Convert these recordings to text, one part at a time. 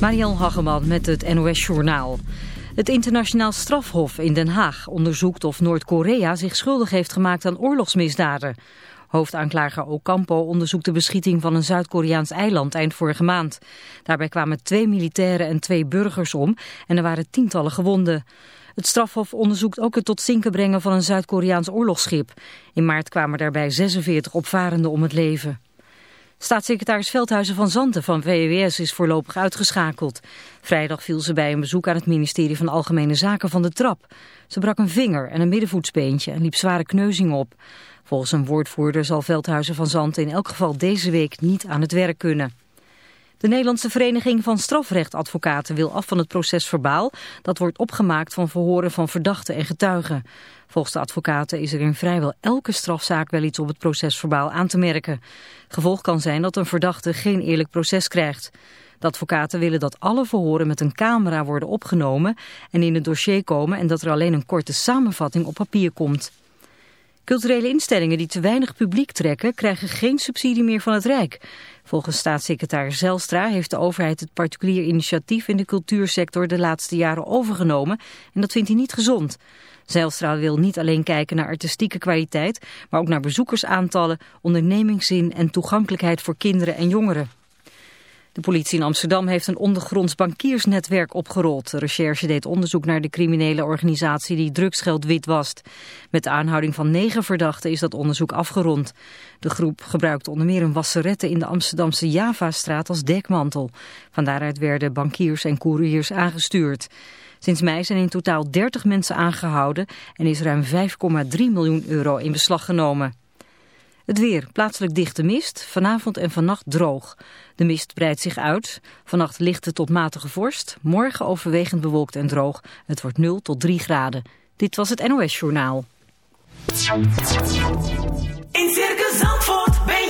Marian Hageman met het NOS Journaal. Het internationaal strafhof in Den Haag onderzoekt of Noord-Korea zich schuldig heeft gemaakt aan oorlogsmisdaden. Hoofdaanklager Ocampo onderzoekt de beschieting van een Zuid-Koreaans eiland eind vorige maand. Daarbij kwamen twee militairen en twee burgers om en er waren tientallen gewonden. Het strafhof onderzoekt ook het tot zinken brengen van een Zuid-Koreaans oorlogsschip. In maart kwamen daarbij 46 opvarenden om het leven. Staatssecretaris Veldhuizen van Zanten van VWS is voorlopig uitgeschakeld. Vrijdag viel ze bij een bezoek aan het ministerie van Algemene Zaken van de trap. Ze brak een vinger en een middenvoetsbeentje en liep zware kneuzing op. Volgens een woordvoerder zal Veldhuizen van Zanten in elk geval deze week niet aan het werk kunnen. De Nederlandse Vereniging van Strafrechtadvocaten wil af van het proces verbaal. Dat wordt opgemaakt van verhoren van verdachten en getuigen. Volgens de advocaten is er in vrijwel elke strafzaak wel iets op het procesverbaal aan te merken. Gevolg kan zijn dat een verdachte geen eerlijk proces krijgt. De advocaten willen dat alle verhoren met een camera worden opgenomen en in het dossier komen en dat er alleen een korte samenvatting op papier komt. Culturele instellingen die te weinig publiek trekken krijgen geen subsidie meer van het Rijk. Volgens staatssecretaris Zelstra heeft de overheid het particulier initiatief in de cultuursector de laatste jaren overgenomen en dat vindt hij niet gezond. Zijlstra wil niet alleen kijken naar artistieke kwaliteit, maar ook naar bezoekersaantallen, ondernemingszin en toegankelijkheid voor kinderen en jongeren. De politie in Amsterdam heeft een ondergronds bankiersnetwerk opgerold. De recherche deed onderzoek naar de criminele organisatie die drugsgeld witwast. Met de aanhouding van negen verdachten is dat onderzoek afgerond. De groep gebruikte onder meer een wasserette in de Amsterdamse Javastraat als dekmantel. Van daaruit werden bankiers en couriers aangestuurd. Sinds mei zijn in totaal 30 mensen aangehouden en is ruim 5,3 miljoen euro in beslag genomen. Het weer, plaatselijk dichte mist, vanavond en vannacht droog. De mist breidt zich uit, vannacht lichte tot matige vorst, morgen overwegend bewolkt en droog. Het wordt 0 tot 3 graden. Dit was het NOS Journaal. In Circus Zandvoort ben.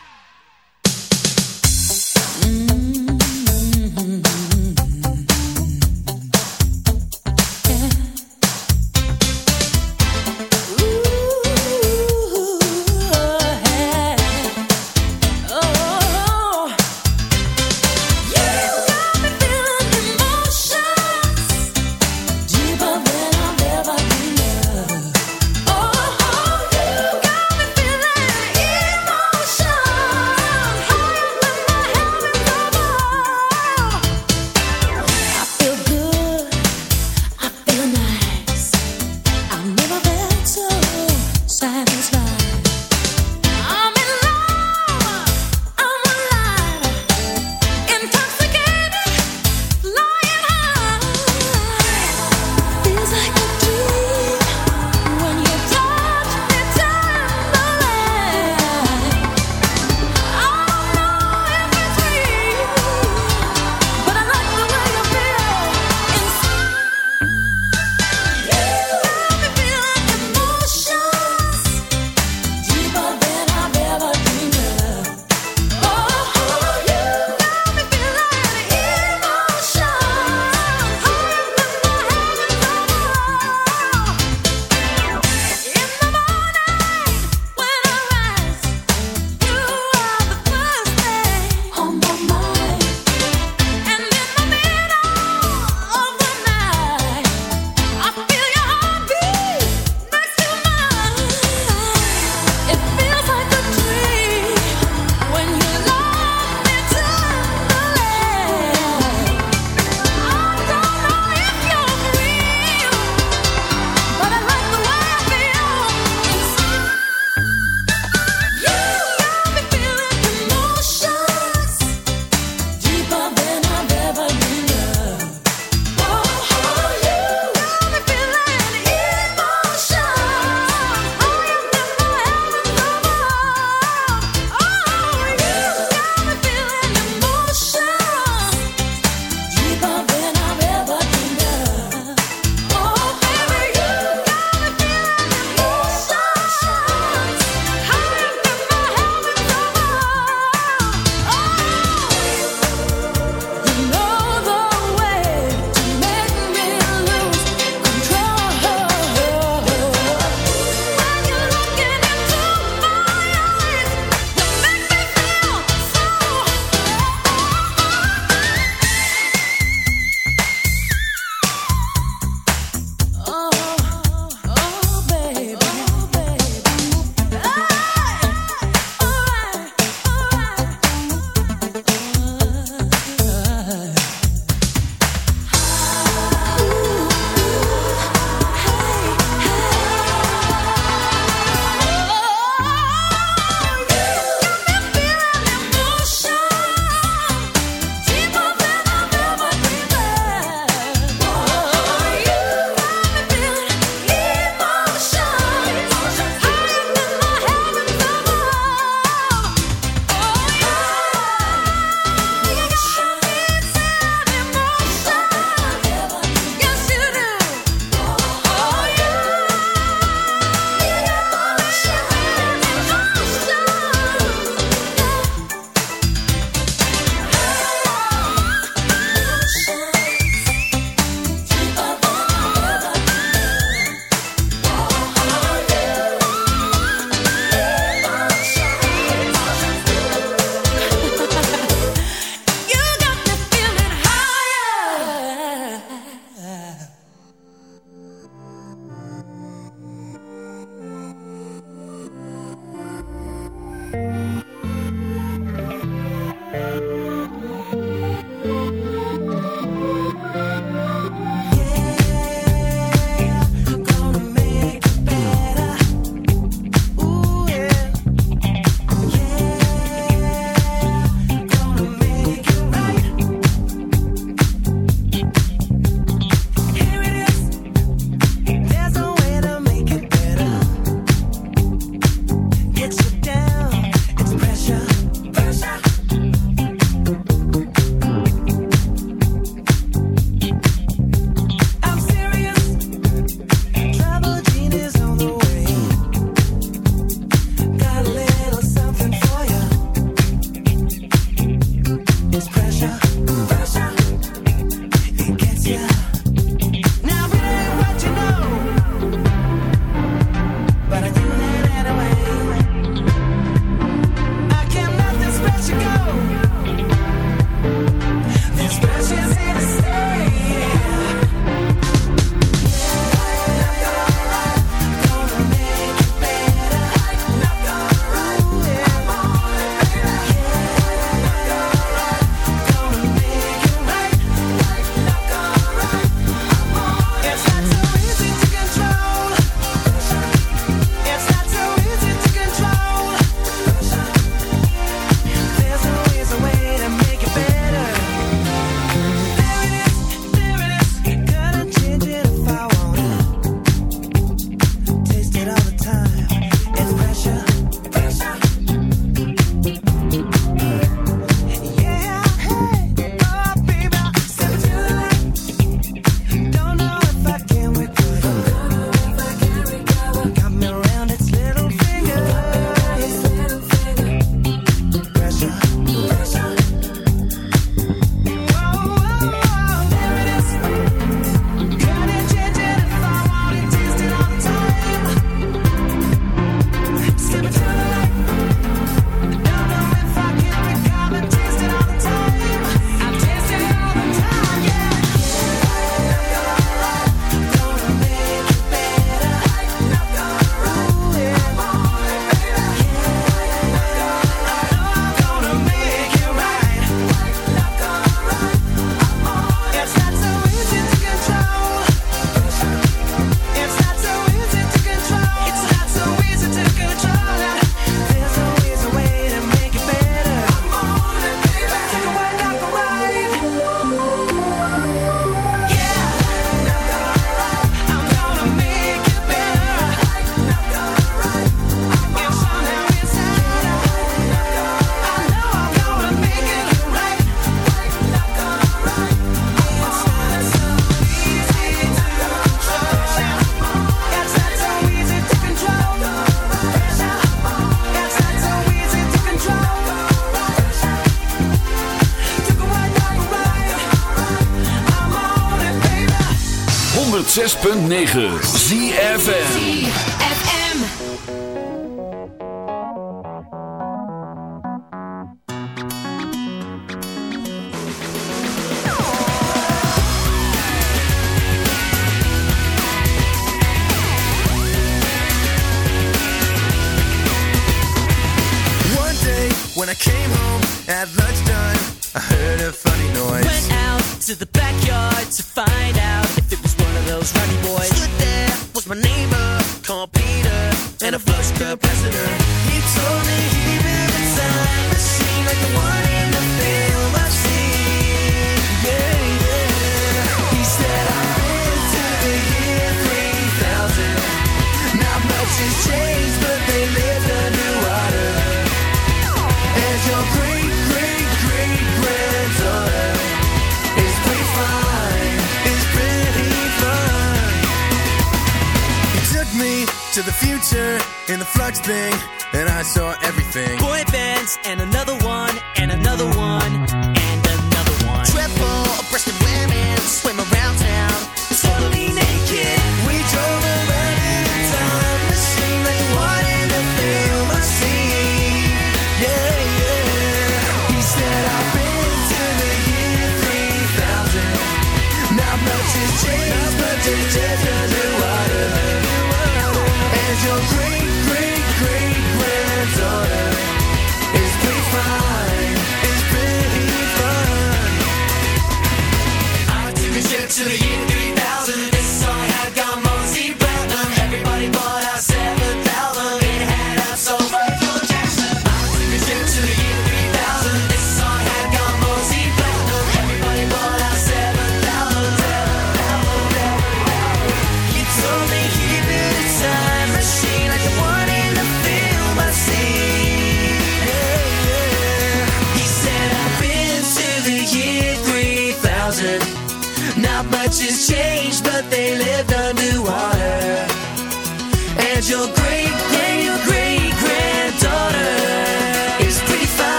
106.9 ZFN in the flux thing, and I saw everything. Boy bands, and another one, and another one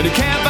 But he can't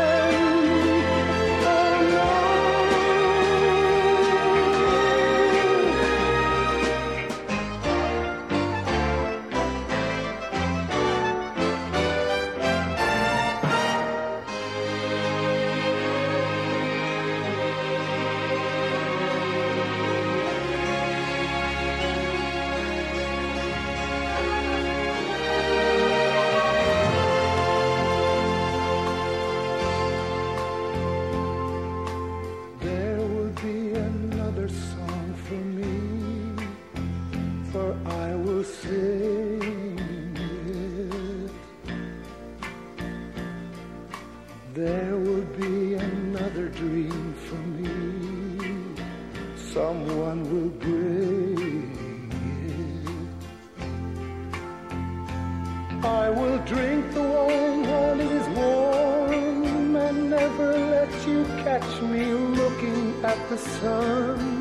The sun.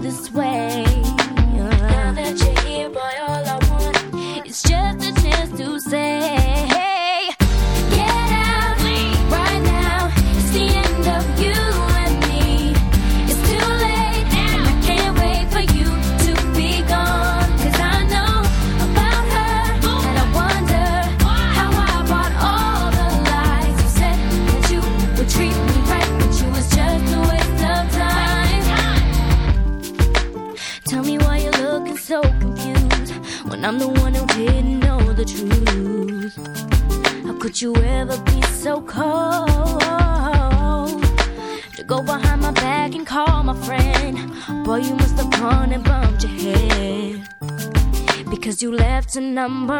this way. number